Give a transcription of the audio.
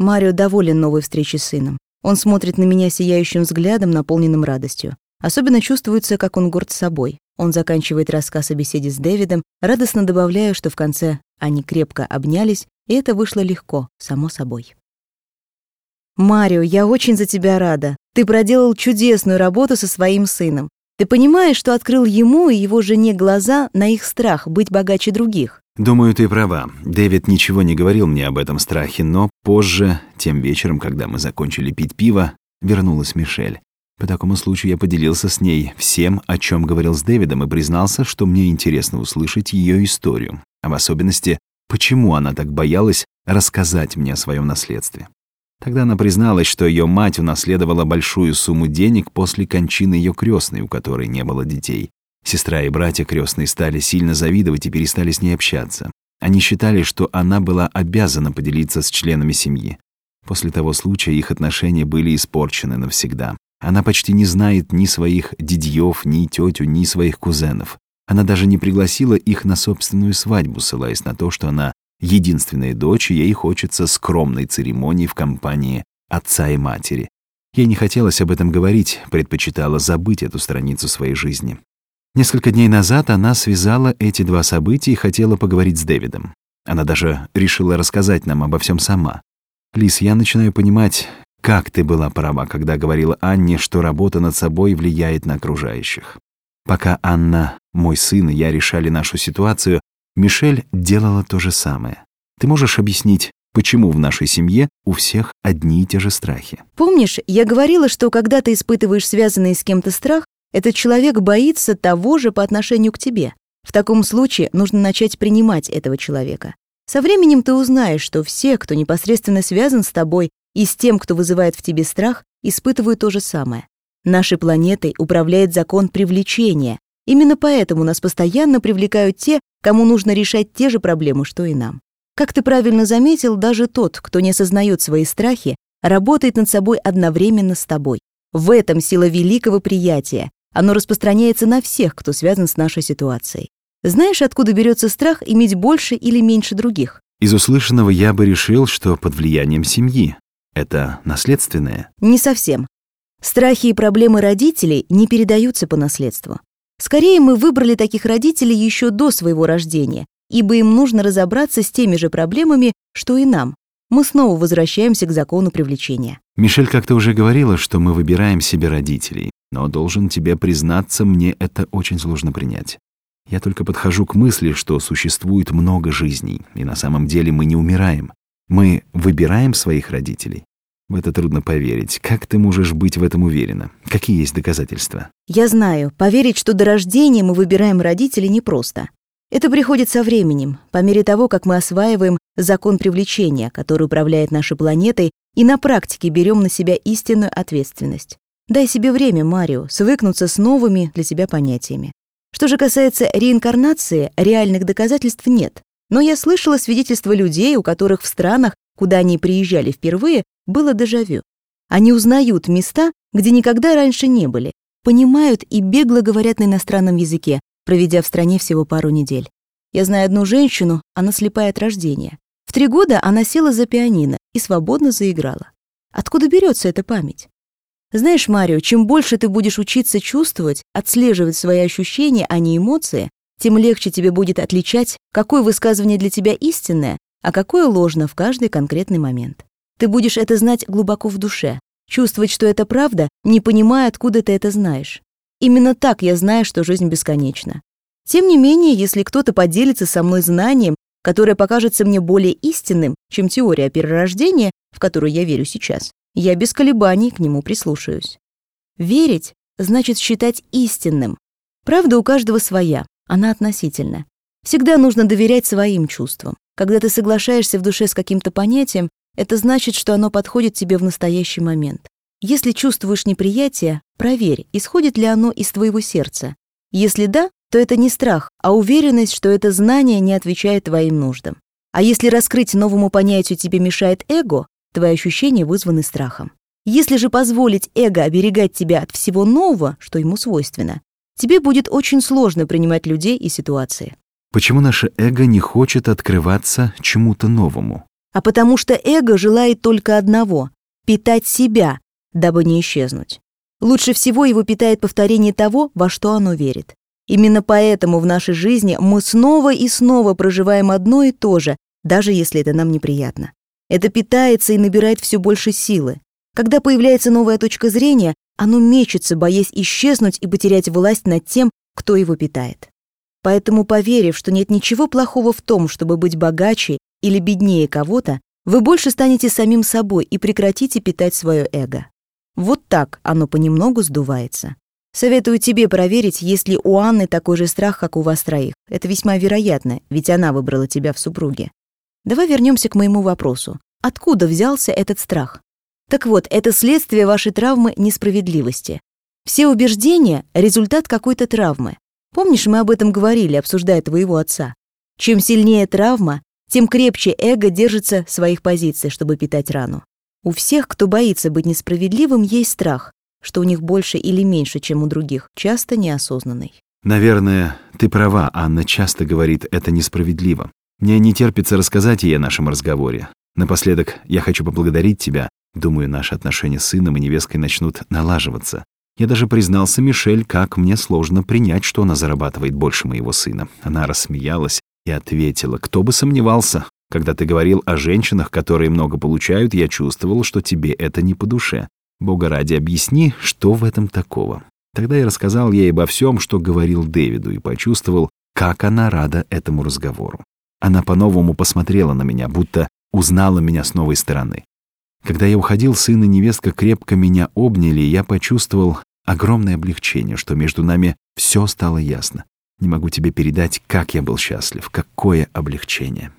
Марио доволен новой встречей с сыном. Он смотрит на меня сияющим взглядом, наполненным радостью. Особенно чувствуется, как он горд собой. Он заканчивает рассказ о беседе с Дэвидом, радостно добавляя, что в конце они крепко обнялись, и это вышло легко, само собой. «Марио, я очень за тебя рада. Ты проделал чудесную работу со своим сыном. Ты понимаешь, что открыл ему и его жене глаза на их страх быть богаче других?» «Думаю, ты права. Дэвид ничего не говорил мне об этом страхе, но позже, тем вечером, когда мы закончили пить пиво, вернулась Мишель. По такому случаю я поделился с ней всем, о чем говорил с Дэвидом, и признался, что мне интересно услышать ее историю, а в особенности, почему она так боялась рассказать мне о своем наследстве. Тогда она призналась, что ее мать унаследовала большую сумму денег после кончины ее крестной, у которой не было детей. Сестра и братья крестной стали сильно завидовать и перестали с ней общаться. Они считали, что она была обязана поделиться с членами семьи. После того случая их отношения были испорчены навсегда. Она почти не знает ни своих дядьёв, ни тетю, ни своих кузенов. Она даже не пригласила их на собственную свадьбу, ссылаясь на то, что она единственная дочь, ей хочется скромной церемонии в компании отца и матери. Ей не хотелось об этом говорить, предпочитала забыть эту страницу своей жизни. Несколько дней назад она связала эти два события и хотела поговорить с Дэвидом. Она даже решила рассказать нам обо всем сама. Лис, я начинаю понимать, как ты была права, когда говорила Анне, что работа над собой влияет на окружающих. Пока Анна, мой сын и я решали нашу ситуацию, Мишель делала то же самое. Ты можешь объяснить, почему в нашей семье у всех одни и те же страхи? Помнишь, я говорила, что когда ты испытываешь связанный с кем-то страх, этот человек боится того же по отношению к тебе. В таком случае нужно начать принимать этого человека. Со временем ты узнаешь, что все, кто непосредственно связан с тобой, и с тем, кто вызывает в тебе страх, испытывают то же самое. Нашей планетой управляет закон привлечения. Именно поэтому нас постоянно привлекают те, кому нужно решать те же проблемы, что и нам. Как ты правильно заметил, даже тот, кто не осознает свои страхи, работает над собой одновременно с тобой. В этом сила великого приятия. Оно распространяется на всех, кто связан с нашей ситуацией. Знаешь, откуда берется страх иметь больше или меньше других? Из услышанного я бы решил, что под влиянием семьи. Это наследственное? Не совсем. Страхи и проблемы родителей не передаются по наследству. Скорее, мы выбрали таких родителей еще до своего рождения, ибо им нужно разобраться с теми же проблемами, что и нам. Мы снова возвращаемся к закону привлечения. Мишель как-то уже говорила, что мы выбираем себе родителей, но должен тебе признаться, мне это очень сложно принять. Я только подхожу к мысли, что существует много жизней, и на самом деле мы не умираем. Мы выбираем своих родителей? В это трудно поверить. Как ты можешь быть в этом уверена? Какие есть доказательства? Я знаю, поверить, что до рождения мы выбираем родителей, непросто. Это приходит со временем, по мере того, как мы осваиваем закон привлечения, который управляет нашей планетой, и на практике берем на себя истинную ответственность. Дай себе время, Марио, свыкнуться с новыми для тебя понятиями. Что же касается реинкарнации, реальных доказательств нет. Но я слышала свидетельства людей, у которых в странах, куда они приезжали впервые, было дежавю. Они узнают места, где никогда раньше не были, понимают и бегло говорят на иностранном языке, проведя в стране всего пару недель. Я знаю одну женщину, она слепая от рождения. В три года она села за пианино и свободно заиграла. Откуда берется эта память? Знаешь, Марио, чем больше ты будешь учиться чувствовать, отслеживать свои ощущения, а не эмоции, тем легче тебе будет отличать, какое высказывание для тебя истинное, а какое ложно в каждый конкретный момент. Ты будешь это знать глубоко в душе, чувствовать, что это правда, не понимая, откуда ты это знаешь. Именно так я знаю, что жизнь бесконечна. Тем не менее, если кто-то поделится со мной знанием, которое покажется мне более истинным, чем теория перерождения, в которую я верю сейчас, я без колебаний к нему прислушаюсь. Верить значит считать истинным. Правда у каждого своя, она относительна. Всегда нужно доверять своим чувствам. Когда ты соглашаешься в душе с каким-то понятием, это значит, что оно подходит тебе в настоящий момент. Если чувствуешь неприятие, проверь, исходит ли оно из твоего сердца. Если да, то это не страх, а уверенность, что это знание не отвечает твоим нуждам. А если раскрыть новому понятию тебе мешает эго, твои ощущения вызваны страхом. Если же позволить эго оберегать тебя от всего нового, что ему свойственно, тебе будет очень сложно принимать людей и ситуации. Почему наше эго не хочет открываться чему-то новому? А потому что эго желает только одного — питать себя, дабы не исчезнуть. Лучше всего его питает повторение того, во что оно верит. Именно поэтому в нашей жизни мы снова и снова проживаем одно и то же, даже если это нам неприятно. Это питается и набирает все больше силы. Когда появляется новая точка зрения, оно мечется, боясь исчезнуть и потерять власть над тем, кто его питает. Поэтому, поверив, что нет ничего плохого в том, чтобы быть богаче или беднее кого-то, вы больше станете самим собой и прекратите питать свое эго. Вот так оно понемногу сдувается. Советую тебе проверить, есть ли у Анны такой же страх, как у вас троих. Это весьма вероятно, ведь она выбрала тебя в супруге. Давай вернемся к моему вопросу. Откуда взялся этот страх? Так вот, это следствие вашей травмы несправедливости. Все убеждения — результат какой-то травмы. Помнишь, мы об этом говорили, обсуждая твоего отца? Чем сильнее травма, тем крепче эго держится своих позиций, чтобы питать рану. У всех, кто боится быть несправедливым, есть страх, что у них больше или меньше, чем у других, часто неосознанный. Наверное, ты права, Анна часто говорит, это несправедливо. Мне не терпится рассказать ей о нашем разговоре. Напоследок, я хочу поблагодарить тебя. Думаю, наши отношения с сыном и невесткой начнут налаживаться. Я даже признался Мишель, как мне сложно принять, что она зарабатывает больше моего сына. Она рассмеялась и ответила, кто бы сомневался. Когда ты говорил о женщинах, которые много получают, я чувствовал, что тебе это не по душе. Бога ради, объясни, что в этом такого. Тогда я рассказал ей обо всем, что говорил Дэвиду, и почувствовал, как она рада этому разговору. Она по-новому посмотрела на меня, будто узнала меня с новой стороны. Когда я уходил, сын и невестка крепко меня обняли, и я почувствовал огромное облегчение, что между нами все стало ясно. Не могу тебе передать, как я был счастлив, какое облегчение.